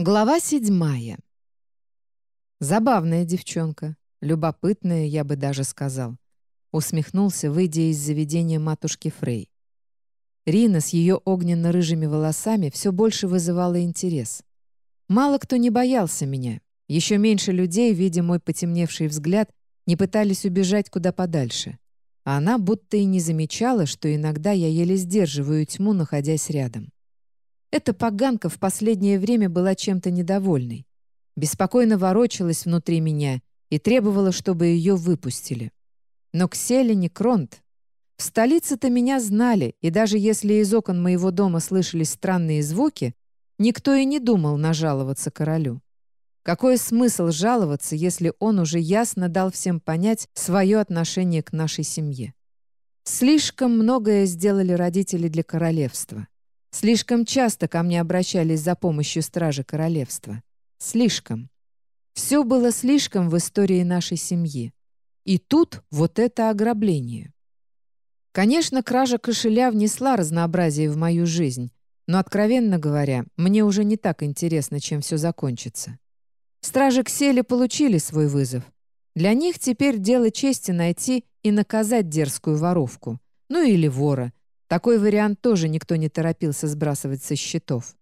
Глава седьмая. Забавная девчонка, любопытная, я бы даже сказал. Усмехнулся, выйдя из заведения матушки Фрей. Рина с ее огненно-рыжими волосами все больше вызывала интерес. Мало кто не боялся меня. Еще меньше людей, видя мой потемневший взгляд, не пытались убежать куда подальше. А она будто и не замечала, что иногда я еле сдерживаю тьму, находясь рядом. Эта поганка в последнее время была чем-то недовольной. Беспокойно ворочалась внутри меня и требовала, чтобы ее выпустили. Но к Селине Кронт. В столице-то меня знали, и даже если из окон моего дома слышались странные звуки, никто и не думал нажаловаться королю. Какой смысл жаловаться, если он уже ясно дал всем понять свое отношение к нашей семье? Слишком многое сделали родители для королевства. Слишком часто ко мне обращались за помощью стражи королевства. Слишком. Все было слишком в истории нашей семьи. И тут вот это ограбление. Конечно, кража кошеля внесла разнообразие в мою жизнь, но, откровенно говоря, мне уже не так интересно, чем все закончится. Стражи Ксели получили свой вызов. Для них теперь дело чести найти и наказать дерзкую воровку, ну или вора, такой вариант тоже никто не торопился сбрасывать со счетов.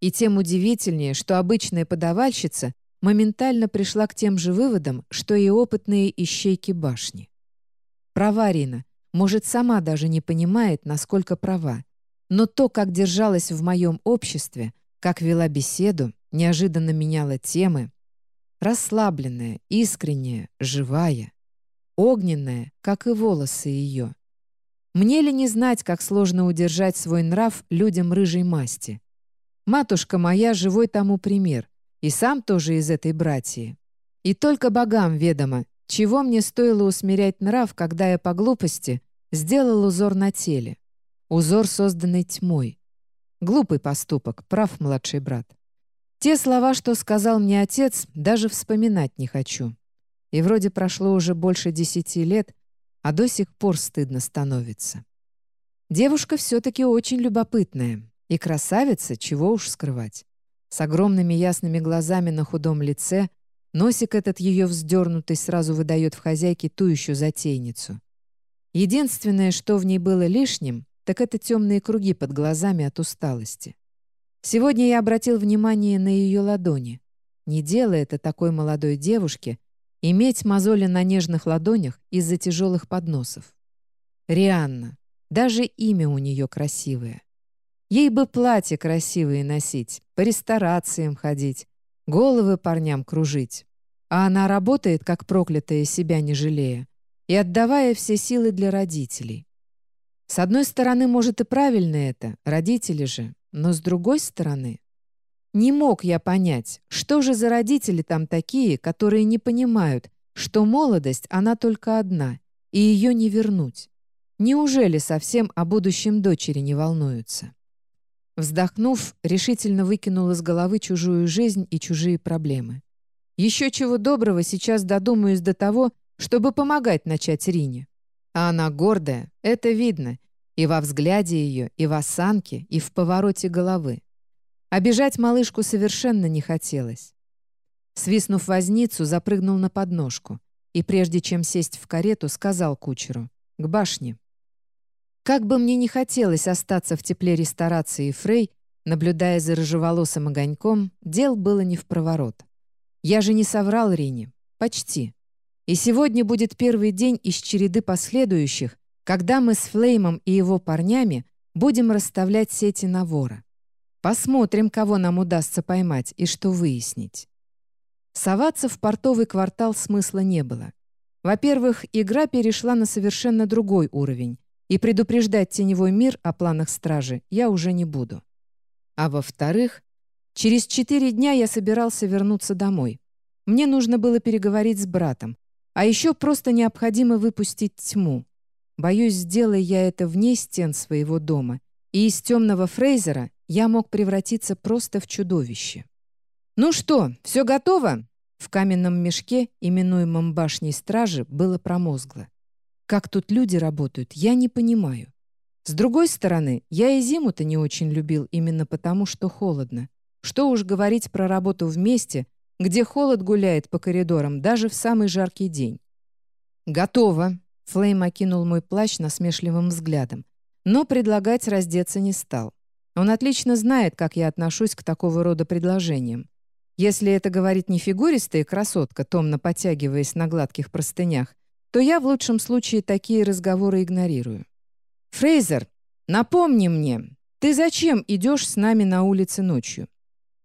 И тем удивительнее, что обычная подавальщица моментально пришла к тем же выводам, что и опытные ищейки башни. Права Рина, может, сама даже не понимает, насколько права. Но то, как держалась в моем обществе, как вела беседу, неожиданно меняла темы, расслабленная, искренняя, живая, огненная, как и волосы ее. Мне ли не знать, как сложно удержать свой нрав людям рыжей масти? Матушка моя живой тому пример, и сам тоже из этой братьи. И только богам ведомо, чего мне стоило усмирять нрав, когда я по глупости сделал узор на теле. Узор, созданный тьмой. Глупый поступок, прав младший брат. Те слова, что сказал мне отец, даже вспоминать не хочу. И вроде прошло уже больше десяти лет, а до сих пор стыдно становится. Девушка все-таки очень любопытная и красавица, чего уж скрывать. С огромными ясными глазами на худом лице, носик этот ее вздернутый сразу выдает в хозяйке ту еще затейницу. Единственное, что в ней было лишним, так это темные круги под глазами от усталости. Сегодня я обратил внимание на ее ладони. Не делая это такой молодой девушке, Иметь мозоли на нежных ладонях из-за тяжелых подносов. Рианна. Даже имя у нее красивое. Ей бы платье красивые носить, по ресторациям ходить, головы парням кружить. А она работает, как проклятая, себя не жалея, и отдавая все силы для родителей. С одной стороны, может, и правильно это, родители же, но с другой стороны, не мог я понять, что же за родители там такие, которые не понимают, что молодость, она только одна, и ее не вернуть. Неужели совсем о будущем дочери не волнуются? Вздохнув, решительно выкинул из головы чужую жизнь и чужие проблемы. Еще чего доброго сейчас додумаюсь до того, чтобы помогать начать Рине. А она гордая, это видно, и во взгляде ее, и в осанке, и в повороте головы. Обижать малышку совершенно не хотелось. Свистнув возницу, запрыгнул на подножку и, прежде чем сесть в карету, сказал кучеру «К башне». Как бы мне не хотелось остаться в тепле ресторации Фрей, наблюдая за рыжеволосым огоньком, дел было не в проворот. Я же не соврал Рине. Почти. И сегодня будет первый день из череды последующих, когда мы с Флеймом и его парнями будем расставлять сети на вора. Посмотрим, кого нам удастся поймать и что выяснить. Соваться в портовый квартал смысла не было. Во-первых, игра перешла на совершенно другой уровень, и предупреждать теневой мир о планах стражи я уже не буду. А во-вторых, через четыре дня я собирался вернуться домой. Мне нужно было переговорить с братом, а еще просто необходимо выпустить тьму. Боюсь, сделай я это вне стен своего дома, и из темного Фрейзера я мог превратиться просто в чудовище. «Ну что, все готово?» В каменном мешке, именуемом башней стражи, было промозгло. Как тут люди работают, я не понимаю. С другой стороны, я и зиму-то не очень любил именно потому, что холодно. Что уж говорить про работу вместе, где холод гуляет по коридорам даже в самый жаркий день. «Готово», — Флейм окинул мой плащ насмешливым взглядом, но предлагать раздеться не стал. Он отлично знает, как я отношусь к такого рода предложениям. Если это говорит не фигуристая красотка, томно подтягиваясь на гладких простынях, то я в лучшем случае такие разговоры игнорирую. «Фрейзер, напомни мне, ты зачем идешь с нами на улице ночью?»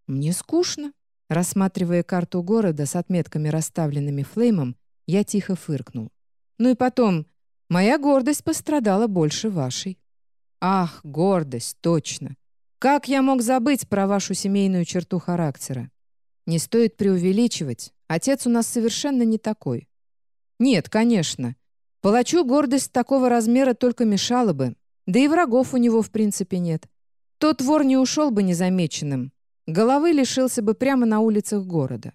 «Мне скучно». Рассматривая карту города с отметками, расставленными флеймом, я тихо фыркнул. «Ну и потом, моя гордость пострадала больше вашей». «Ах, гордость, точно! Как я мог забыть про вашу семейную черту характера? Не стоит преувеличивать, отец у нас совершенно не такой. Нет, конечно. Палачу гордость такого размера только мешала бы, да и врагов у него в принципе нет. Тот вор не ушел бы незамеченным, головы лишился бы прямо на улицах города.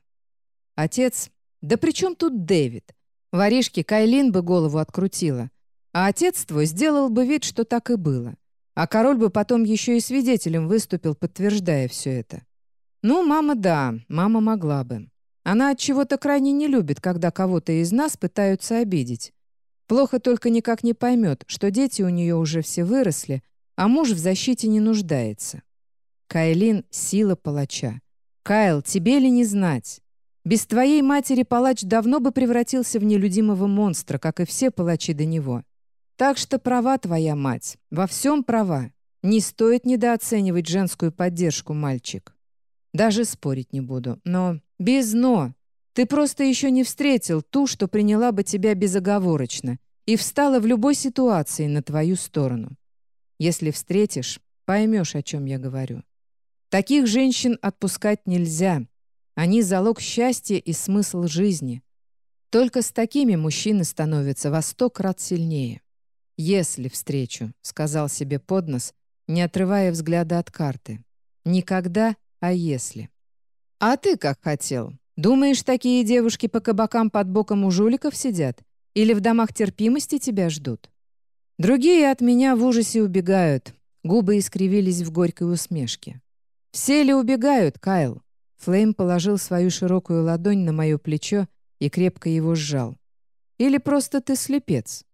Отец... Да при чем тут Дэвид? Воришке Кайлин бы голову открутила, а отец твой сделал бы вид, что так и было. А король бы потом еще и свидетелем выступил, подтверждая все это. Ну, мама, да, мама могла бы. Она от чего-то крайне не любит, когда кого-то из нас пытаются обидеть. Плохо только никак не поймет, что дети у нее уже все выросли, а муж в защите не нуждается. Кайлин — сила палача. Кайл, тебе ли не знать? Без твоей матери палач давно бы превратился в нелюдимого монстра, как и все палачи до него. Так что права твоя мать, во всем права. Не стоит недооценивать женскую поддержку, мальчик. Даже спорить не буду. Но без «но». Ты просто еще не встретил ту, что приняла бы тебя безоговорочно и встала в любой ситуации на твою сторону. Если встретишь, поймешь, о чем я говорю. Таких женщин отпускать нельзя. Они залог счастья и смысл жизни. Только с такими мужчины становятся во сто крат сильнее. «Если встречу», — сказал себе поднос, не отрывая взгляда от карты. «Никогда а если? А ты как хотел? Думаешь, такие девушки по кабакам под боком у жуликов сидят? Или в домах терпимости тебя ждут? Другие от меня в ужасе убегают. Губы искривились в горькой усмешке. «Все ли убегают, Кайл?» Флейм положил свою широкую ладонь на мое плечо и крепко его сжал. «Или просто ты слепец?»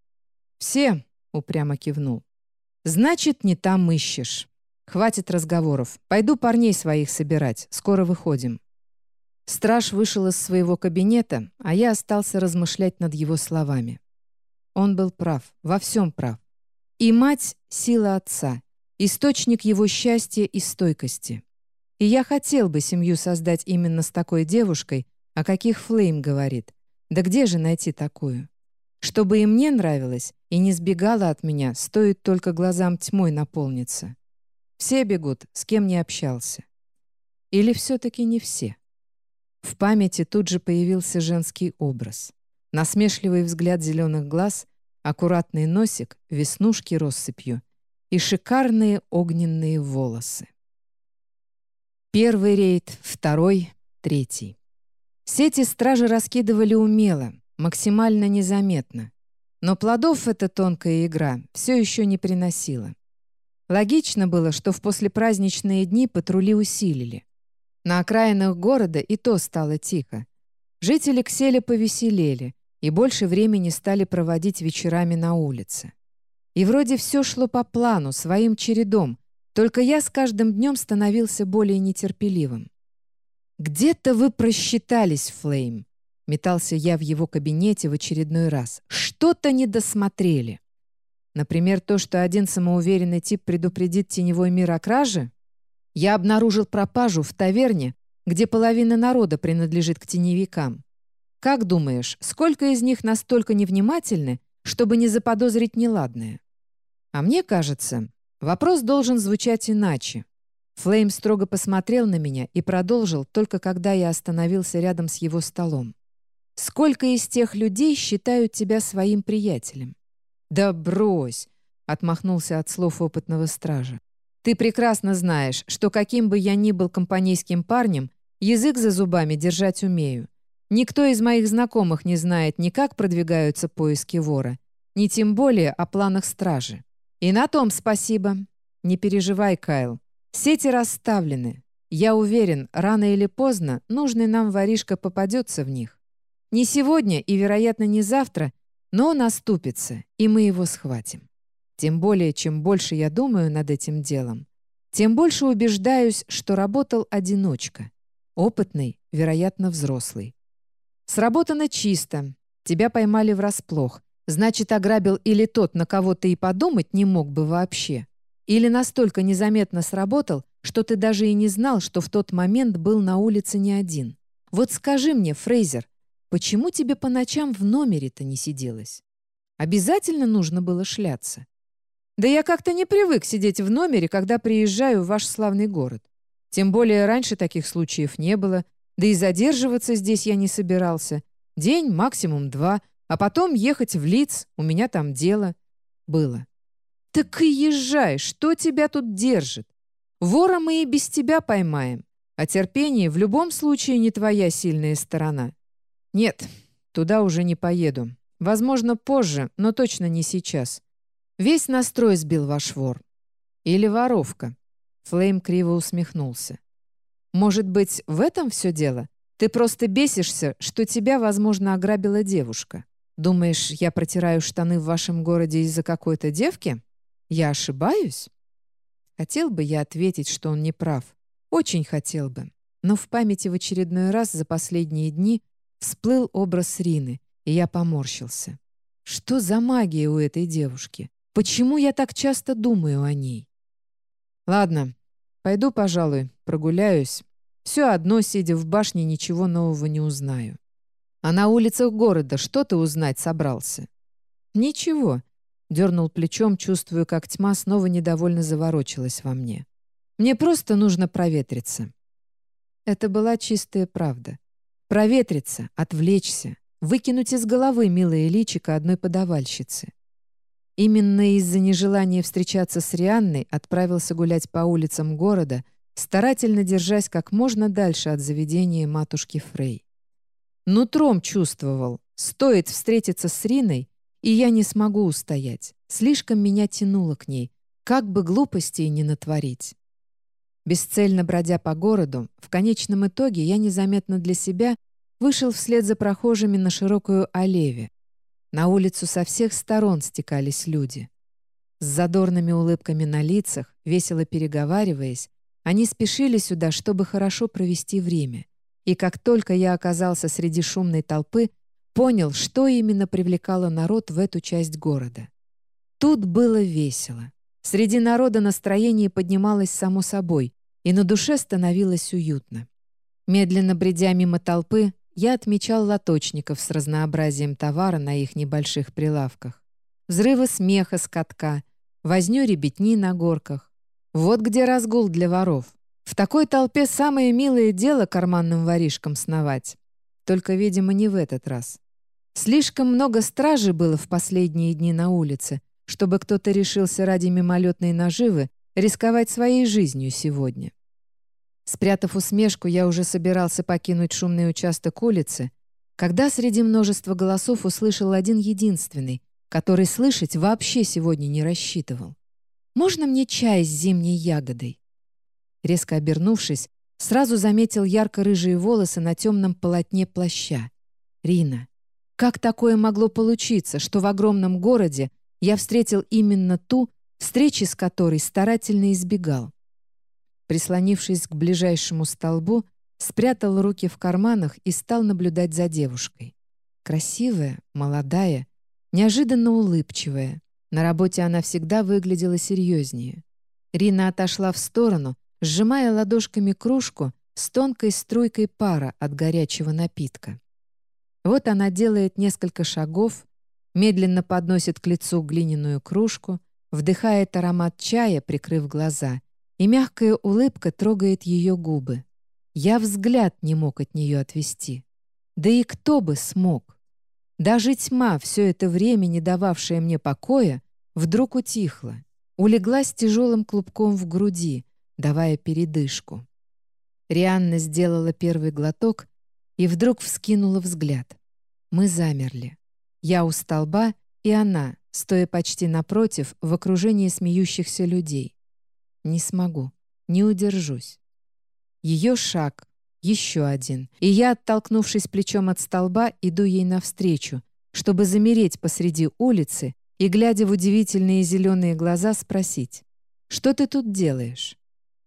«Все», — упрямо кивнул. «Значит, не там ищешь. «Хватит разговоров. Пойду парней своих собирать. Скоро выходим». Страж вышел из своего кабинета, а я остался размышлять над его словами. Он был прав, во всем прав. И мать — сила отца, источник его счастья и стойкости. И я хотел бы семью создать именно с такой девушкой, о каких Флейм говорит. Да где же найти такую? Чтобы и мне нравилось, и не сбегала от меня, стоит только глазам тьмой наполниться. Все бегут, с кем не общался. Или все-таки не все? В памяти тут же появился женский образ. Насмешливый взгляд зеленых глаз, аккуратный носик, веснушки россыпью и шикарные огненные волосы. Первый рейд, второй, третий. Сети стражи раскидывали умело, максимально незаметно. Но плодов эта тонкая игра все еще не приносила. Логично было, что в послепраздничные дни патрули усилили. На окраинах города и то стало тихо. Жители Кселя повеселели и больше времени стали проводить вечерами на улице. И вроде все шло по плану, своим чередом, только я с каждым днем становился более нетерпеливым. «Где-то вы просчитались, Флейм», — метался я в его кабинете в очередной раз. «Что-то не досмотрели». Например, то, что один самоуверенный тип предупредит теневой мир о краже? Я обнаружил пропажу в таверне, где половина народа принадлежит к теневикам. Как думаешь, сколько из них настолько невнимательны, чтобы не заподозрить неладное? А мне кажется, вопрос должен звучать иначе. Флейм строго посмотрел на меня и продолжил, только когда я остановился рядом с его столом. «Сколько из тех людей считают тебя своим приятелем? «Да брось!» — отмахнулся от слов опытного стража. «Ты прекрасно знаешь, что каким бы я ни был компанейским парнем, язык за зубами держать умею. Никто из моих знакомых не знает ни как продвигаются поиски вора, ни тем более о планах стражи. И на том спасибо. Не переживай, Кайл. Сети расставлены. Я уверен, рано или поздно нужный нам воришка попадется в них. Не сегодня и, вероятно, не завтра, но он оступится, и мы его схватим. Тем более, чем больше я думаю над этим делом, тем больше убеждаюсь, что работал одиночка. Опытный, вероятно, взрослый. Сработано чисто. Тебя поймали врасплох. Значит, ограбил или тот, на кого ты и подумать не мог бы вообще. Или настолько незаметно сработал, что ты даже и не знал, что в тот момент был на улице не один. Вот скажи мне, Фрейзер, почему тебе по ночам в номере-то не сиделось? Обязательно нужно было шляться. Да я как-то не привык сидеть в номере, когда приезжаю в ваш славный город. Тем более раньше таких случаев не было, да и задерживаться здесь я не собирался. День, максимум два, а потом ехать в Лиц, у меня там дело. Было. Так и езжай, что тебя тут держит? Вора мы и без тебя поймаем, а терпение в любом случае не твоя сильная сторона. Нет, туда уже не поеду. Возможно, позже, но точно не сейчас. Весь настрой сбил ваш вор. Или воровка. Флейм криво усмехнулся. Может быть, в этом все дело? Ты просто бесишься, что тебя, возможно, ограбила девушка. Думаешь, я протираю штаны в вашем городе из-за какой-то девки? Я ошибаюсь? Хотел бы я ответить, что он не прав. Очень хотел бы. Но в памяти в очередной раз за последние дни всплыл образ Рины, и я поморщился. Что за магия у этой девушки? Почему я так часто думаю о ней? Ладно, пойду, пожалуй, прогуляюсь. Все одно, сидя в башне, ничего нового не узнаю. А на улицах города что ты узнать собрался? Ничего. Дернул плечом, чувствуя, как тьма снова недовольно заворочилась во мне. Мне просто нужно проветриться. Это была чистая правда. Проветриться, отвлечься, выкинуть из головы милое личико одной подавальщицы. Именно из-за нежелания встречаться с Рианной отправился гулять по улицам города, старательно держась как можно дальше от заведения матушки Фрей. Нутром чувствовал, стоит встретиться с Риной, и я не смогу устоять. Слишком меня тянуло к ней, как бы глупостей не натворить. Бесцельно бродя по городу, в конечном итоге я незаметно для себя вышел вслед за прохожими на широкую аллею, на улицу со всех сторон стекались люди. С задорными улыбками на лицах, весело переговариваясь, они спешили сюда, чтобы хорошо провести время. И как только я оказался среди шумной толпы, понял, что именно привлекало народ в эту часть города. Тут было весело. Среди народа настроение поднималось само собой, и на душе становилось уютно. Медленно бредя мимо толпы, я отмечал лоточников с разнообразием товара на их небольших прилавках. Взрывы смеха с катка, возню ребятни на горках. Вот где разгул для воров. В такой толпе самое милое дело карманным воришкам сновать. Только, видимо, не в этот раз. Слишком много стражи было в последние дни на улице, чтобы кто-то решился ради мимолетной наживы рисковать своей жизнью сегодня. Спрятав усмешку, я уже собирался покинуть шумный участок улицы, когда среди множества голосов услышал один единственный, который слышать вообще сегодня не рассчитывал. «Можно мне чай с зимней ягодой?» Резко обернувшись, сразу заметил ярко-рыжие волосы на темном полотне плаща. «Рина, как такое могло получиться, что в огромном городе я встретил именно ту, встречи с которой старательно избегал?» Прислонившись к ближайшему столбу, спрятал руки в карманах и стал наблюдать за девушкой. Красивая, молодая, неожиданно улыбчивая. На работе она всегда выглядела серьезнее. Рина отошла в сторону, сжимая ладошками кружку с тонкой струйкой пара от горячего напитка. Вот она делает несколько шагов, медленно подносит к лицу глиняную кружку, вдыхает аромат чая, прикрыв глаза, и мягкая улыбка трогает ее губы. Я взгляд не мог от нее отвести. Да и кто бы смог? Даже тьма, все это время не дававшая мне покоя, вдруг утихла, улеглась тяжелым клубком в груди, давая передышку. Рианна сделала первый глоток и вдруг вскинула взгляд. Мы замерли. Я у столба, и она, стоя почти напротив, в окружении смеющихся людей. Не смогу, не удержусь. Ее шаг, еще один, и я, оттолкнувшись плечом от столба, иду ей навстречу, чтобы замереть посреди улицы и, глядя в удивительные зеленые глаза, спросить, «Что ты тут делаешь?»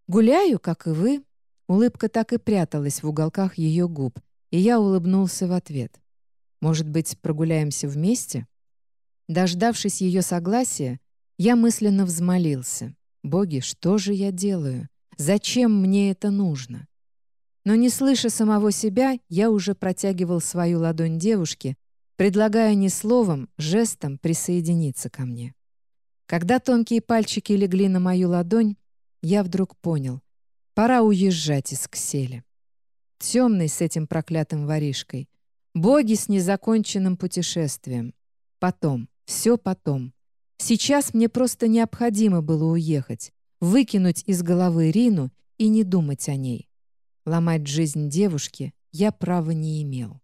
«Гуляю, как и вы». Улыбка так и пряталась в уголках ее губ, и я улыбнулся в ответ. «Может быть, прогуляемся вместе?» Дождавшись ее согласия, я мысленно взмолился. «Боги, что же я делаю? Зачем мне это нужно?» Но не слыша самого себя, я уже протягивал свою ладонь девушке, предлагая не словом, жестом присоединиться ко мне. Когда тонкие пальчики легли на мою ладонь, я вдруг понял — пора уезжать из Ксели. Темный с этим проклятым воришкой. Боги с незаконченным путешествием. Потом, все потом. Сейчас мне просто необходимо было уехать, выкинуть из головы Рину и не думать о ней. Ломать жизнь девушки я права не имел.